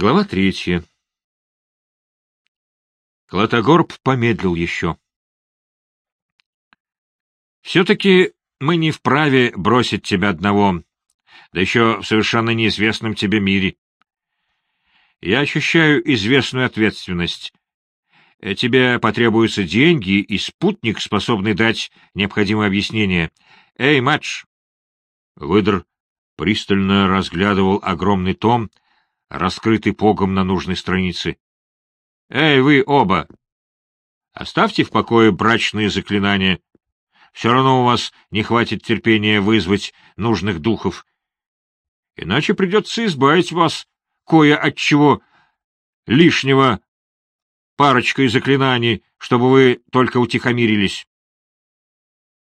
Глава третья. Клотогорб помедлил еще. «Все-таки мы не вправе бросить тебя одного, да еще в совершенно неизвестном тебе мире. Я ощущаю известную ответственность. Тебе потребуются деньги и спутник, способный дать необходимое объяснение. Эй, матч!» Выдр пристально разглядывал огромный том, раскрытый погом на нужной странице. — Эй, вы оба! Оставьте в покое брачные заклинания. Все равно у вас не хватит терпения вызвать нужных духов. Иначе придется избавить вас кое от чего лишнего парочкой заклинаний, чтобы вы только утихомирились.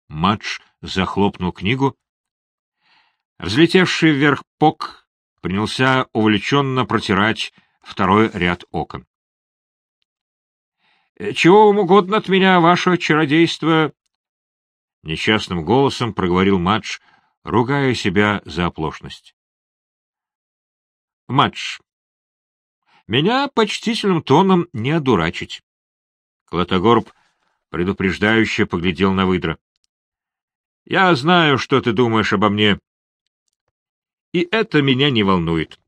Мадж захлопнул книгу. Взлетевший вверх пок принялся увлеченно протирать второй ряд окон. «Э, — Чего вам угодно от меня, ваше чародейство? — несчастным голосом проговорил Мадж, ругая себя за оплошность. — Мадж, меня почтительным тоном не одурачить. Клотогорб предупреждающе поглядел на выдра. — Я знаю, что ты думаешь обо мне, и это меня не волнует.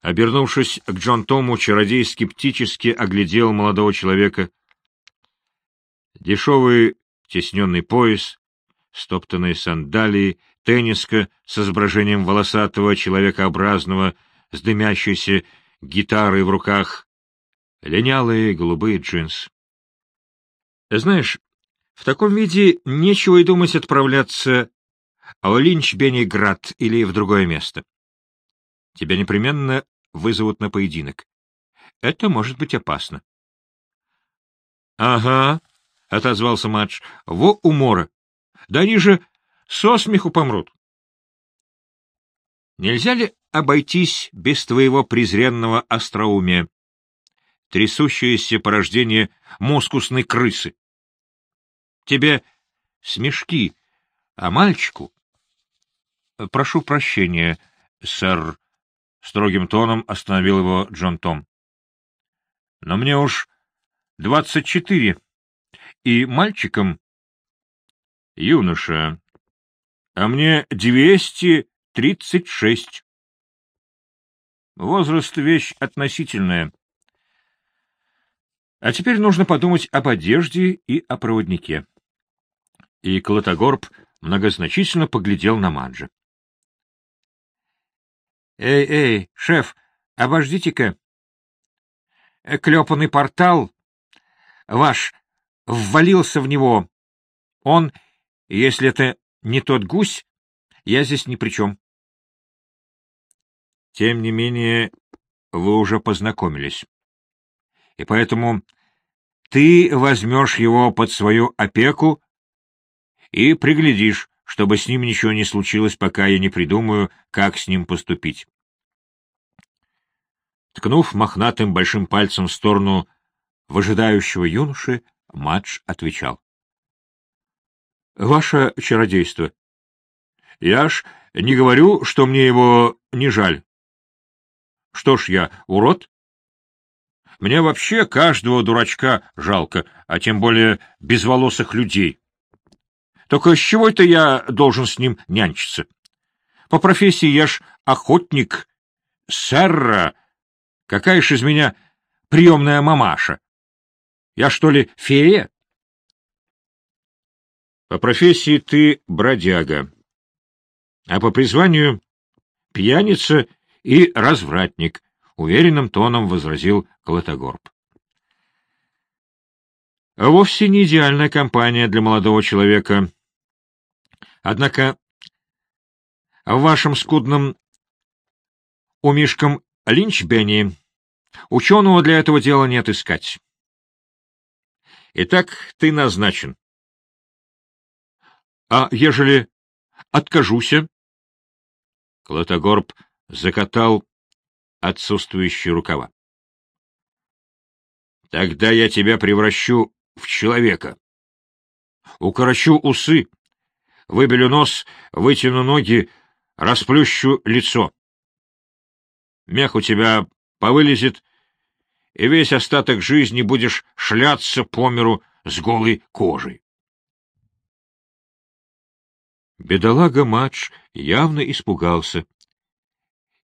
Обернувшись к Джон Тому, чародей скептически оглядел молодого человека. Дешевый тесненный пояс, стоптанные сандалии, тенниска с изображением волосатого человекообразного с дымящейся гитарой в руках, линялые голубые джинсы. Знаешь, в таком виде нечего и думать отправляться а в Линч-Бениград или в другое место. Тебя непременно вызовут на поединок. Это может быть опасно. — Ага, — отозвался Мадж, — во умора. Да они же со смеху помрут. Нельзя ли обойтись без твоего презренного остроумия? Трясущееся порождение мускусной крысы. Тебе смешки, а мальчику — Прошу прощения, сэр, — строгим тоном остановил его Джон Том. — Но мне уж двадцать четыре, и мальчиком... — Юноша, а мне двести тридцать шесть. Возраст — вещь относительная. А теперь нужно подумать об одежде и о проводнике. И Клотогорб многозначительно поглядел на Маджа. Эй, эй, шеф, обождите-ка. Клепанный портал ваш ввалился в него. Он, если это не тот гусь, я здесь ни при чем. Тем не менее, вы уже познакомились. И поэтому ты возьмешь его под свою опеку и приглядишь, чтобы с ним ничего не случилось, пока я не придумаю, как с ним поступить. Ткнув мохнатым большим пальцем в сторону выжидающего юноши, Мадж отвечал. — Ваше чародейство. Я ж не говорю, что мне его не жаль. Что ж я, урод? Мне вообще каждого дурачка жалко, а тем более безволосых людей. Только с чего это я должен с ним нянчиться? По профессии я ж охотник, сэрра. Какая ж из меня приемная мамаша? Я что ли фея? По профессии ты бродяга, а по призванию пьяница и развратник, — уверенным тоном возразил Колотогорб. Вовсе не идеальная компания для молодого человека, Однако в вашем скудном умишком Линчбене ученого для этого дела нет искать. Итак, ты назначен. А ежели откажуся? Клотогорб закатал отсутствующие рукава. Тогда я тебя превращу в человека. Укорочу усы, выбелю нос, вытяну ноги, расплющу лицо. Мех у тебя повылезет, и весь остаток жизни будешь шляться по миру с голой кожей. Бедолага Мадж явно испугался.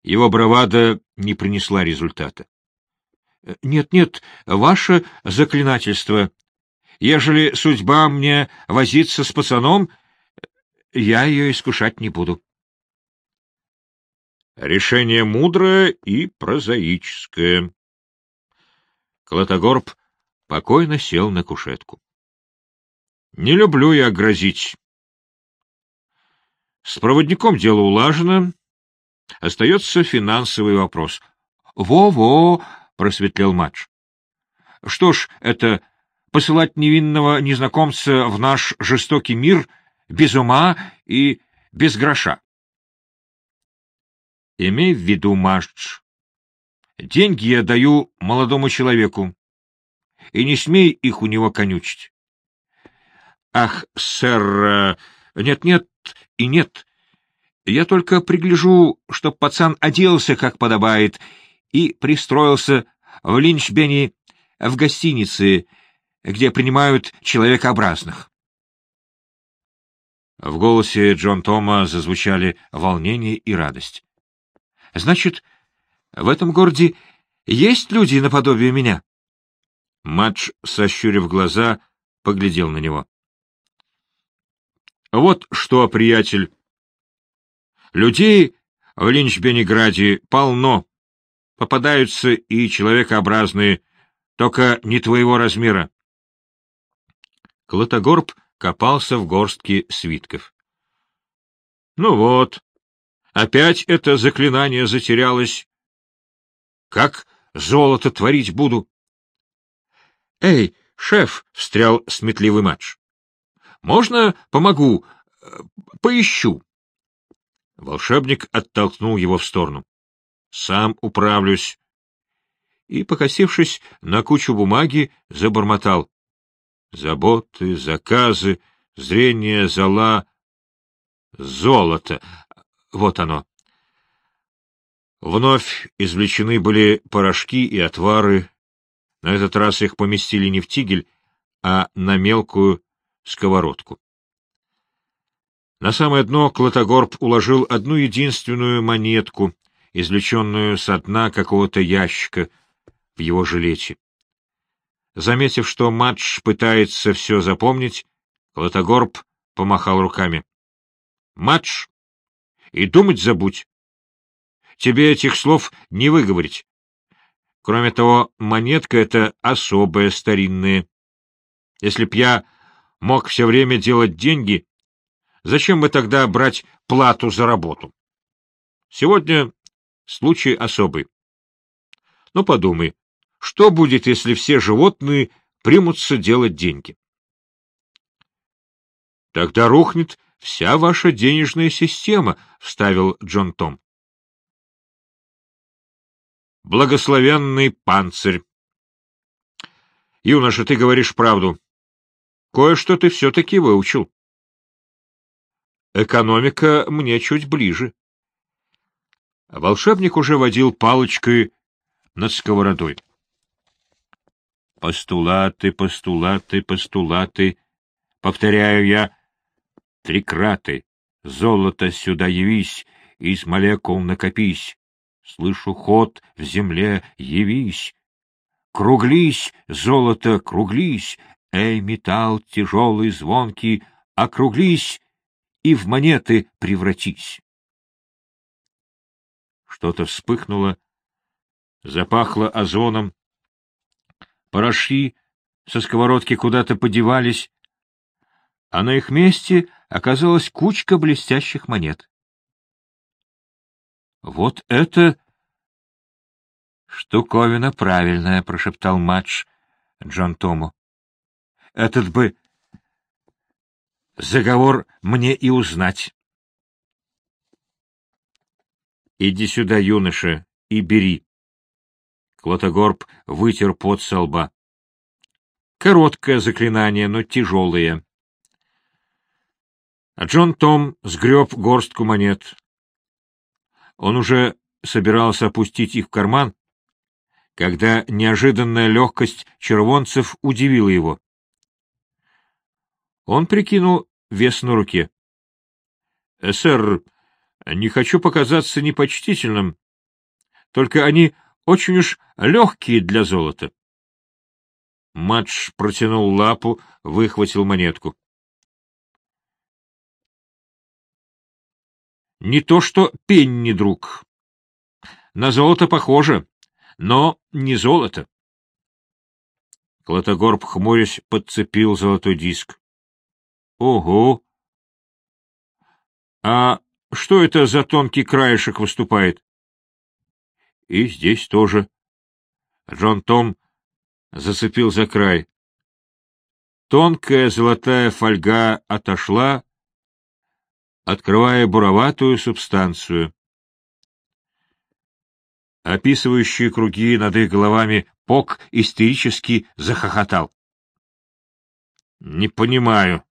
Его бравада не принесла результата. — Нет-нет, ваше заклинательство. Ежели судьба мне возиться с пацаном, я ее искушать не буду. Решение мудрое и прозаическое. Клотогорб покойно сел на кушетку. Не люблю я грозить. С проводником дело улажено. Остается финансовый вопрос. Во-во, просветлел матч. Что ж, это посылать невинного незнакомца в наш жестокий мир без ума и без гроша. Имей в виду, Маш, деньги я даю молодому человеку, и не смей их у него конючить. Ах, сэр, нет-нет и нет. Я только пригляжу, чтоб пацан оделся, как подобает, и пристроился в Линчбене в гостинице, где принимают человекообразных. В голосе Джон Тома зазвучали волнение и радость. — Значит, в этом городе есть люди наподобие меня? Матч, сощурив глаза, поглядел на него. — Вот что, приятель. Людей в Линчбенеграде полно. Попадаются и человекообразные, только не твоего размера. Клотогорб копался в горстке свитков. — Ну вот, опять это заклинание затерялось. Как золото творить буду? — Эй, шеф! — встрял сметливый матч. — Можно помогу? Поищу. Волшебник оттолкнул его в сторону. — Сам управлюсь. И, покосившись на кучу бумаги, забормотал. Заботы, заказы, зрение, зола, золото. Вот оно. Вновь извлечены были порошки и отвары. На этот раз их поместили не в тигель, а на мелкую сковородку. На самое дно Клотогорб уложил одну единственную монетку, извлеченную со дна какого-то ящика в его жилете. Заметив, что Мадж пытается все запомнить, Клотогорб помахал руками. — Мадж, и думать забудь. Тебе этих слов не выговорить. Кроме того, монетка эта особая, старинная. Если б я мог все время делать деньги, зачем бы тогда брать плату за работу? Сегодня случай особый. Ну, подумай, что будет, если все животные примутся делать деньги? — Тогда рухнет вся ваша денежная система, — вставил Джон Том. Благословенный панцирь. Юноша, ты говоришь правду. Кое-что ты все-таки выучил. Экономика мне чуть ближе. Волшебник уже водил палочкой над сковородой. Постулаты, постулаты, постулаты. Повторяю я. Трикраты. Золото сюда явись, из молекул накопись. Слышу ход в земле, явись. Круглись, золото, круглись. Эй, металл тяжелый, звонкий, округлись и в монеты превратись. Что-то вспыхнуло, запахло озоном, порошки со сковородки куда-то подевались, а на их месте оказалась кучка блестящих монет. — Вот это... — Штуковина правильная, — прошептал Матч Джон Тому. — Этот бы заговор мне и узнать. — Иди сюда, юноша, и бери. Клотогорб вытер пот со лба. Короткое заклинание, но тяжелое. А Джон Том сгреб горстку монет. Он уже собирался опустить их в карман, когда неожиданная легкость червонцев удивила его. Он прикинул вес на руке. — Сэр, не хочу показаться непочтительным, только они очень уж легкие для золота. Матч протянул лапу, выхватил монетку. Не то что пенни, друг. На золото похоже, но не золото. Клотогорб, хмурясь, подцепил золотой диск. — Ого! А что это за тонкий краешек выступает? — И здесь тоже. Джон Том зацепил за край. Тонкая золотая фольга отошла, открывая буроватую субстанцию. Описывающие круги над их головами Пок истерически захохотал. — Не понимаю.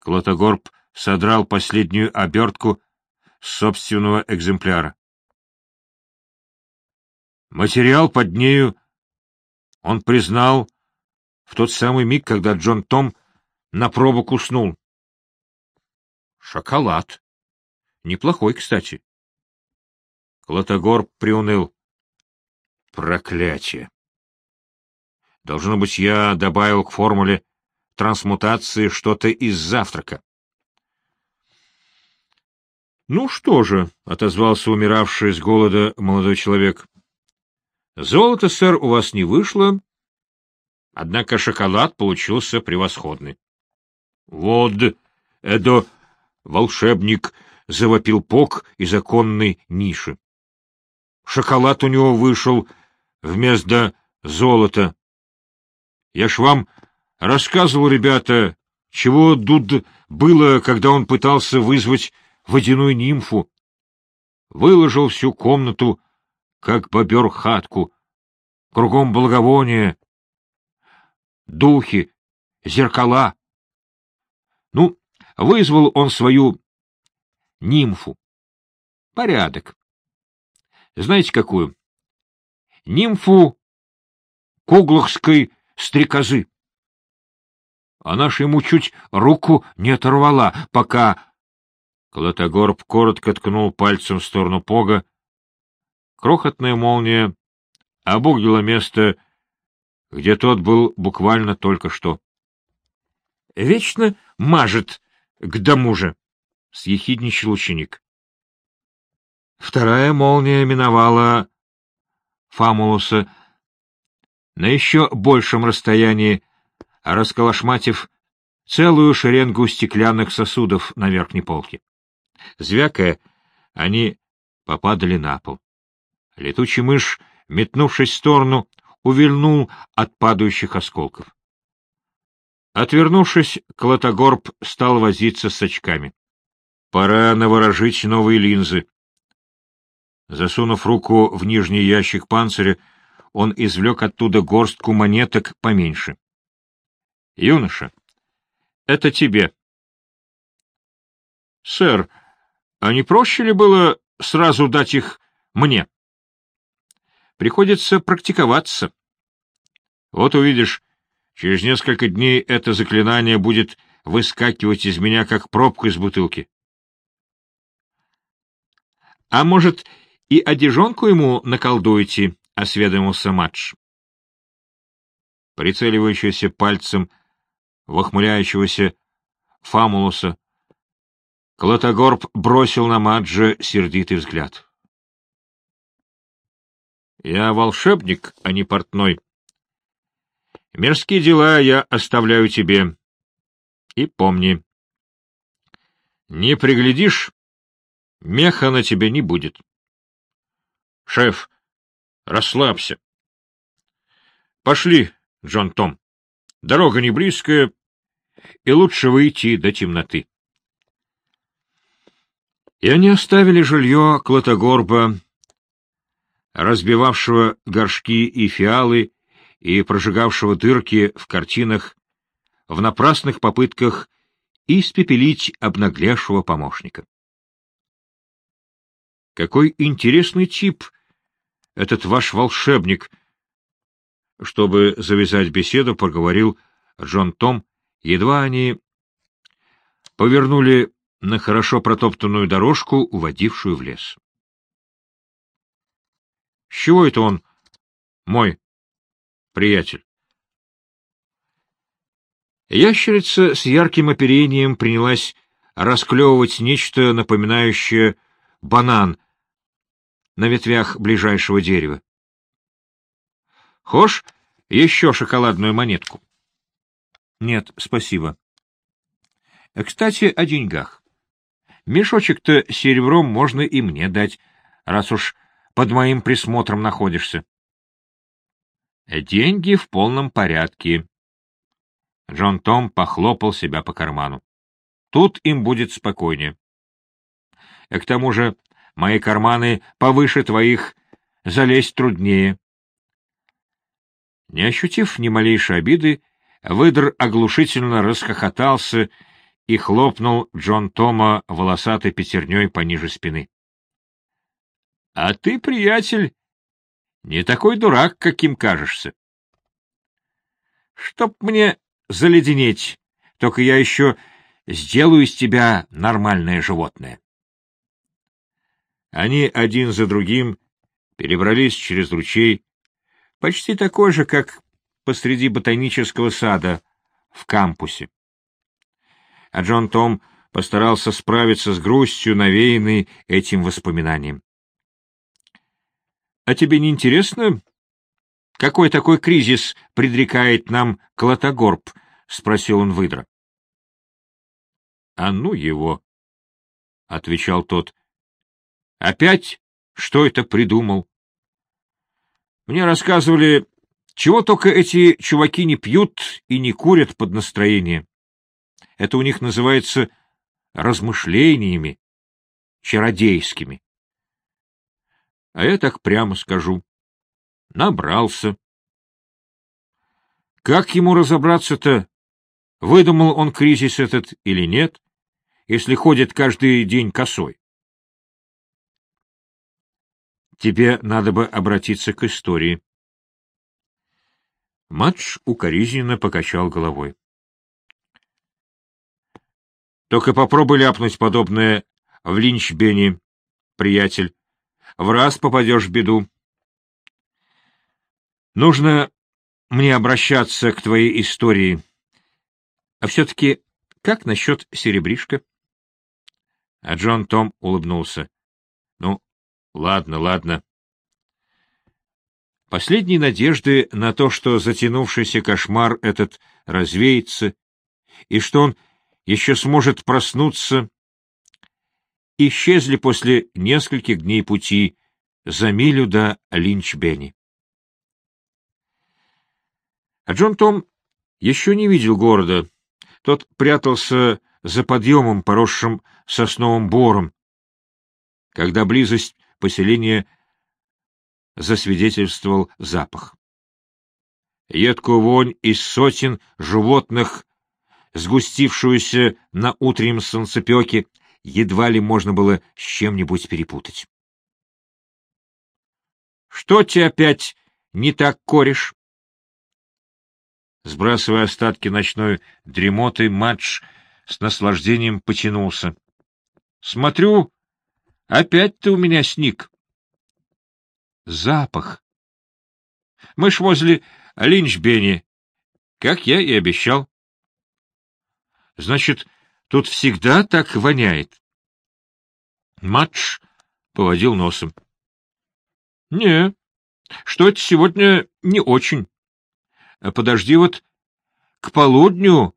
Клотогорб содрал последнюю обертку собственного экземпляра. Материал под нею он признал в тот самый миг, когда Джон Том на пробу куснул. Шоколад. Неплохой, кстати. Клотогор приуныл. Проклятие. Должно быть, я добавил к формуле трансмутации что-то из завтрака. — Ну что же, — отозвался умиравший с голода молодой человек, Золото, сэр, у вас не вышло, однако шоколад получился превосходный. — Вот, Эдо, волшебник, — завопил Пок из оконной ниши. Шоколад у него вышел вместо золота. Я ж вам рассказывал, ребята, чего тут было, когда он пытался вызвать водяную нимфу. Выложил всю комнату как бобер хатку. Кругом благовония, духи, зеркала. Ну, вызвал он свою нимфу. Порядок. Знаете, какую? Нимфу куглахской стрекозы. Она ж ему чуть руку не оторвала, пока... Клотогорб коротко ткнул пальцем в сторону Пога, Крохотная молния обуглила место, где тот был буквально только что. — Вечно мажет к дому же, — съехидничал ученик. Вторая молния миновала Фамулуса на еще большем расстоянии, расколошматив целую шеренгу стеклянных сосудов на верхней полке. Звякая, они попадали на пол. Летучий мышь, метнувшись в сторону, увильнул от падающих осколков. Отвернувшись, Клотогорб стал возиться с очками. Пора наворожить новые линзы. Засунув руку в нижний ящик панциря, он извлек оттуда горстку монеток поменьше. — Юноша, это тебе. — Сэр, а не проще ли было сразу дать их мне? — Приходится практиковаться. Вот увидишь, через несколько дней это заклинание будет выскакивать из меня, как пробка из бутылки. — А может, и одежонку ему наколдуете? — осведомился Мадж. Прицеливающийся пальцем в охмыляющегося Фамулуса, Клотогорб бросил на Маджа сердитый взгляд. Я волшебник, а не портной. Мирские дела я оставляю тебе. И помни, не приглядишь, меха на тебе не будет. Шеф, расслабься. Пошли, Джон Том. Дорога не близкая, и лучше выйти до темноты. И они оставили жилье Клотогорба, разбивавшего горшки и фиалы и прожигавшего дырки в картинах в напрасных попытках испепелить обнаглевшего помощника. Какой интересный тип этот ваш волшебник! Чтобы завязать беседу, проговорил Джон Том, едва они повернули на хорошо протоптанную дорожку, уводившую в лес. — С чего это он, мой приятель? Ящерица с ярким оперением принялась расклевывать нечто напоминающее банан на ветвях ближайшего дерева. — Хошь еще шоколадную монетку? — Нет, спасибо. — Кстати, о деньгах. Мешочек-то серебром можно и мне дать, раз уж под моим присмотром находишься. — Деньги в полном порядке. Джон Том похлопал себя по карману. Тут им будет спокойнее. И к тому же мои карманы повыше твоих, залезть труднее. Не ощутив ни малейшей обиды, выдр оглушительно расхохотался и хлопнул Джон Тома волосатой пятерней пониже спины. — А ты, приятель, не такой дурак, каким кажешься. — Чтоб мне заледенеть, только я еще сделаю из тебя нормальное животное. Они один за другим перебрались через ручей, почти такой же, как посреди ботанического сада в кампусе. А Джон Том постарался справиться с грустью, навеянной этим воспоминанием. — А тебе не интересно, какой такой кризис предрекает нам Клотогорб? — спросил он выдра. — А ну его! — отвечал тот. — Опять что это придумал? Мне рассказывали, чего только эти чуваки не пьют и не курят под настроение. Это у них называется размышлениями чародейскими. А я так прямо скажу. Набрался. Как ему разобраться-то, выдумал он кризис этот или нет, если ходит каждый день косой? Тебе надо бы обратиться к истории. Матч укоризненно покачал головой. Только попробуй ляпнуть подобное в линчбене, приятель. В раз попадешь в беду. Нужно мне обращаться к твоей истории. А все-таки как насчет серебришка? А Джон Том улыбнулся. Ну, ладно, ладно. Последние надежды на то, что затянувшийся кошмар этот развеется, и что он еще сможет проснуться, исчезли после нескольких дней пути за милю до Линчбенни. А Джон Том еще не видел города. Тот прятался за подъемом, поросшим сосновым бором, когда близость поселения засвидетельствовал запах. Едкую вонь из сотен животных, сгустившуюся на утреннем солнцепеке, едва ли можно было с чем-нибудь перепутать. — Что тебе опять не так, кореш? Сбрасывая остатки ночной дремоты, матч с наслаждением потянулся. — Смотрю, опять ты у меня сник. Запах. Мы ж возле Линчбени, как я и обещал. Значит, тут всегда так воняет. Матч поводил носом. — Не, что это сегодня не очень. Подожди вот к полудню,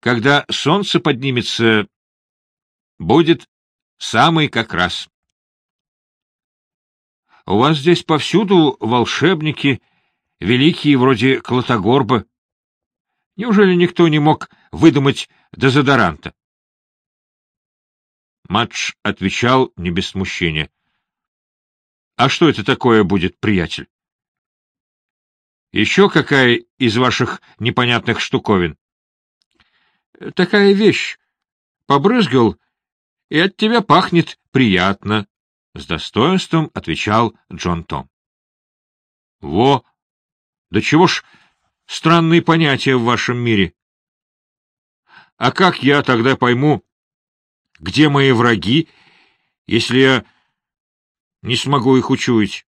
когда солнце поднимется, будет самый как раз. У вас здесь повсюду волшебники, великие вроде Клотогорба. Неужели никто не мог выдумать дезодоранта? Матч отвечал не без смущения. — А что это такое будет, приятель? Еще какая из ваших непонятных штуковин? Такая вещь. Побрызгал, и от тебя пахнет приятно, — С достоинством отвечал Джон Том. — Во! Да чего ж странные понятия в вашем мире? А как я тогда пойму, где мои враги, если я не смогу их учуять?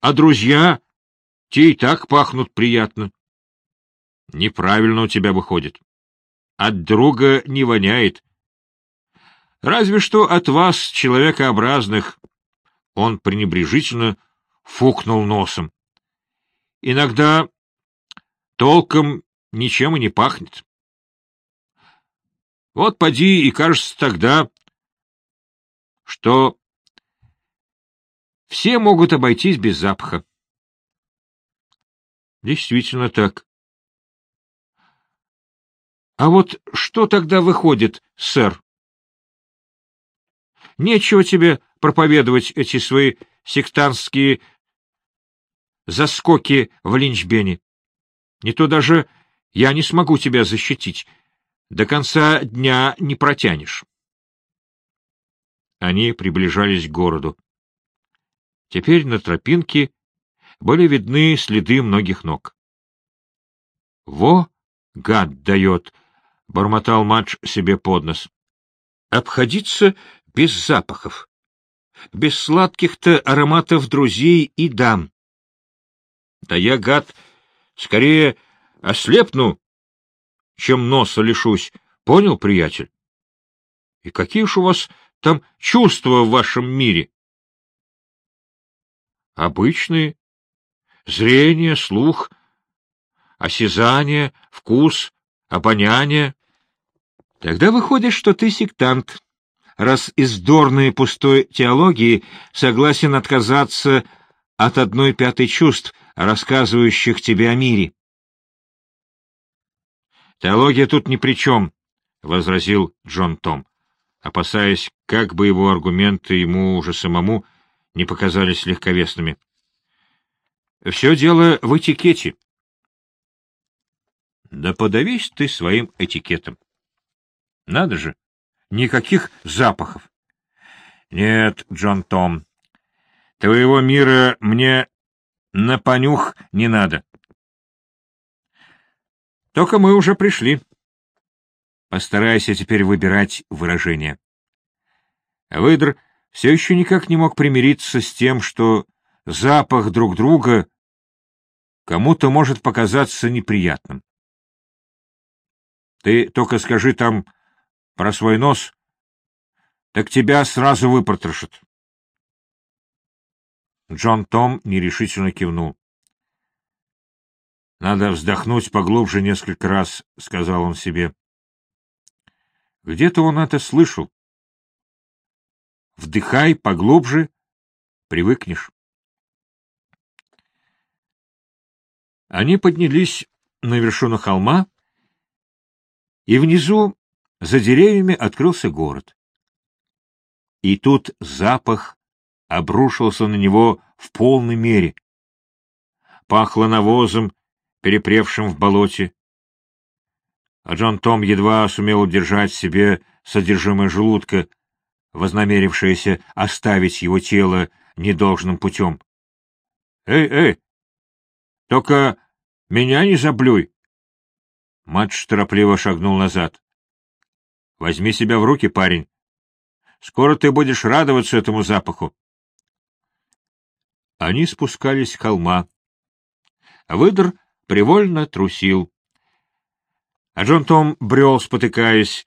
А друзья, те и так пахнут приятно. Неправильно у тебя выходит. От друга не воняет. Разве что от вас, человекообразных. Он пренебрежительно фукнул носом. Иногда толком ничем и не пахнет. Вот поди и кажется тогда, что все могут обойтись без запаха. Действительно так. А вот что тогда выходит, сэр? Нечего тебе проповедовать эти свои сектантские заскоки в линчбене. Не то даже я не смогу тебя защитить. До конца дня не протянешь. Они приближались к городу. Теперь на тропинке были видны следы многих ног. — Во, гад дает! — бормотал Мадж себе под нос. — Обходиться без запахов, без сладких-то ароматов друзей и дам. Да я, гад, скорее ослепну, чем носа лишусь. Понял, приятель? И какие уж у вас там чувства в вашем мире? Обычные. Зрение, слух, осязание, вкус, обоняние. Тогда выходит, что ты сектант, раз из дорной пустой теологии согласен отказаться от одной пятой чувств, рассказывающих тебе о мире. Теология тут ни при чем, — возразил Джон Том, опасаясь, как бы его аргументы ему уже самому не показались легковесными. Все дело в этикете. Да подавись ты своим этикетом. Надо же, никаких запахов. Нет, Джон Том, твоего мира мне на понюх не надо. Только мы уже пришли. Постарайся теперь выбирать выражение. Выдр все еще никак не мог примириться с тем, что запах друг друга кому-то может показаться неприятным. Ты только скажи там про свой нос, так тебя сразу выпотрошат. Джон Том нерешительно кивнул. «Надо вздохнуть поглубже несколько раз», — сказал он себе. Где-то он это слышал. Вдыхай поглубже, привыкнешь. Они поднялись на вершину холма, и внизу, за деревьями, открылся город. И тут запах обрушился на него в полной мере. Пахло навозом, перепревшим в болоте. А Джон Том едва сумел удержать себе содержимое желудка, вознамерившееся оставить его тело недолжным путем. — Эй, эй! Только меня не заблюй! Матч торопливо шагнул назад. — Возьми себя в руки, парень. Скоро ты будешь радоваться этому запаху. Они спускались с холма. Выдр привольно трусил. А Джон Том брел, спотыкаясь,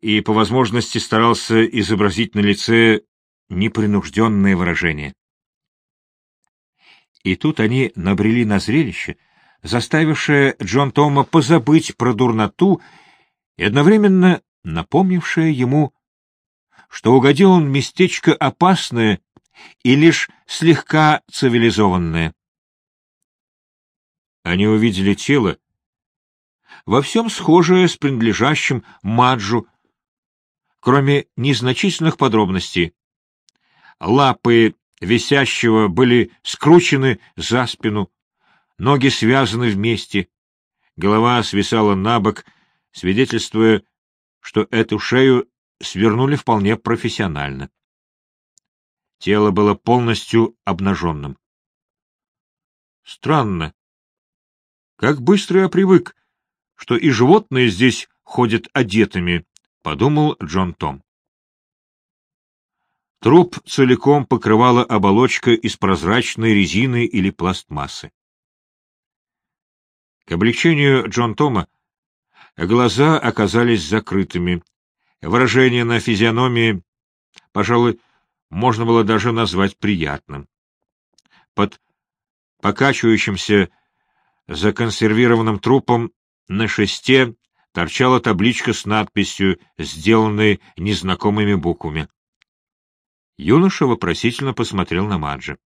и по возможности старался изобразить на лице непринужденное выражение. И тут они набрели на зрелище, заставившее Джон Тома позабыть про дурноту и одновременно напомнившее ему, что угодил он местечко опасное и лишь слегка цивилизованное. Они увидели тело, во всем схожее с принадлежащим Маджу, кроме незначительных подробностей. Лапы висящего были скручены за спину, ноги связаны вместе, голова свисала на бок, свидетельствуя, что эту шею свернули вполне профессионально. Тело было полностью обнаженным. Странно. Как быстро я привык, что и животные здесь ходят одетыми, — подумал Джон Том. Труп целиком покрывала оболочка из прозрачной резины или пластмассы. К облегчению Джон Тома глаза оказались закрытыми. Выражение на физиономии, пожалуй, можно было даже назвать приятным. Под покачивающимся законсервированным трупом на шесте торчала табличка с надписью, сделанной незнакомыми буквами. Юноша вопросительно посмотрел на Маджи.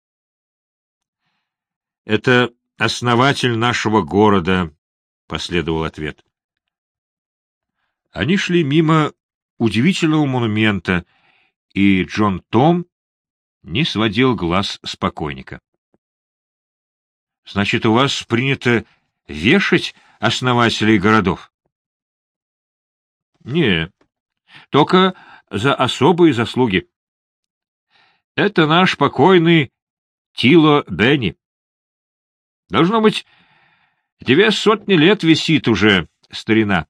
— Это основатель нашего города, — последовал ответ. Они шли мимо удивительного монумента, и Джон Том не сводил глаз с покойника. — Значит, у вас принято вешать основателей городов? — Не, только за особые заслуги. Это наш покойный Тило Бенни. Должно быть, две сотни лет висит уже старина.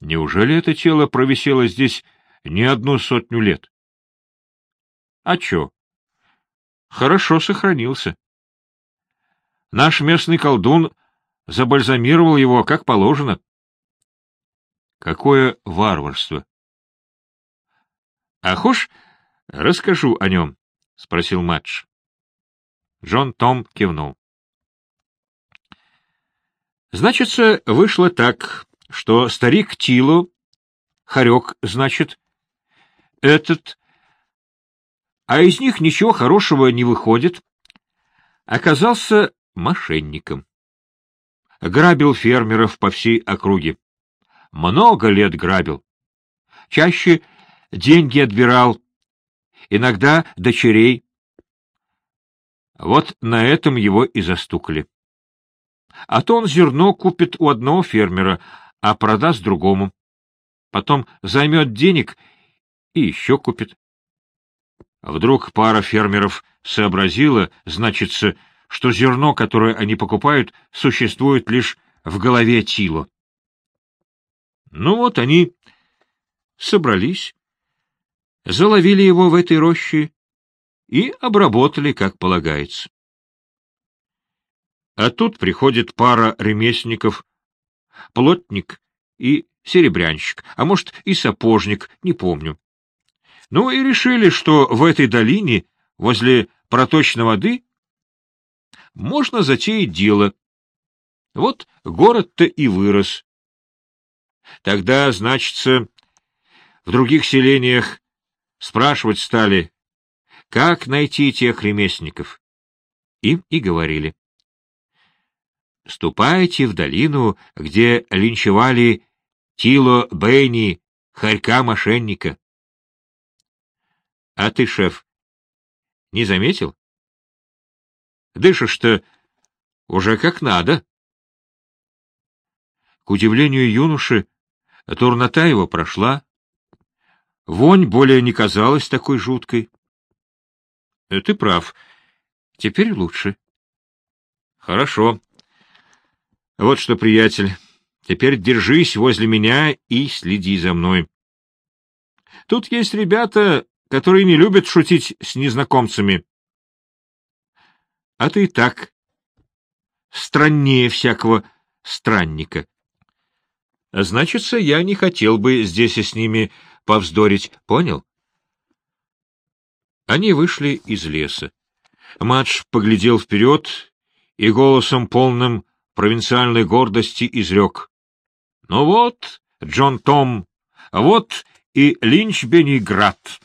Неужели это тело провисело здесь не одну сотню лет? А чё? Хорошо сохранился. Наш местный колдун забальзамировал его, как положено. Какое варварство! — А хошь, расскажу о нем? — спросил Мадж. Джон Том кивнул. Значится, вышло так, что старик Тилу, хорек, значит, этот, а из них ничего хорошего не выходит, оказался мошенником. Грабил фермеров по всей округе. Много лет грабил. Чаще деньги отбирал, иногда дочерей. Вот на этом его и застукали. А то он зерно купит у одного фермера, а продаст другому. Потом займет денег и еще купит. Вдруг пара фермеров сообразила, значится, что зерно, которое они покупают, существует лишь в голове Тило. Ну вот они собрались, заловили его в этой роще и обработали, как полагается. А тут приходит пара ремесленников, плотник и серебрянщик, а может и сапожник, не помню. Ну и решили, что в этой долине, возле проточной воды, можно затеять дело. Вот город-то и вырос. Тогда, значится, в других селениях спрашивать стали, как найти тех ремесленников. Им и говорили. Ступайте в долину, где линчевали Тило Бейни, хорька-мошенника. А ты, шеф, не заметил? Дышишь-то уже как надо. К удивлению юноши, турнота его прошла. Вонь более не казалась такой жуткой. — Ты прав. Теперь лучше. — Хорошо. Вот что, приятель, теперь держись возле меня и следи за мной. Тут есть ребята, которые не любят шутить с незнакомцами. А ты и так страннее всякого странника. Значится, я не хотел бы здесь и с ними повздорить, понял? Они вышли из леса. Мадж поглядел вперед и голосом полным провинциальной гордости изрек. — Ну вот, Джон Том, вот и Линч Бениград.